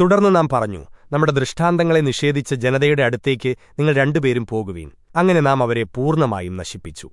തുടർന്ന് നാം പറഞ്ഞു നമ്മുടെ ദൃഷ്ടാന്തങ്ങളെ നിഷേധിച്ച ജനതയുടെ അടുത്തേക്ക് നിങ്ങൾ രണ്ടുപേരും പോകുവീൻ. അങ്ങനെ നാം അവരെ പൂർണമായും നശിപ്പിച്ചു.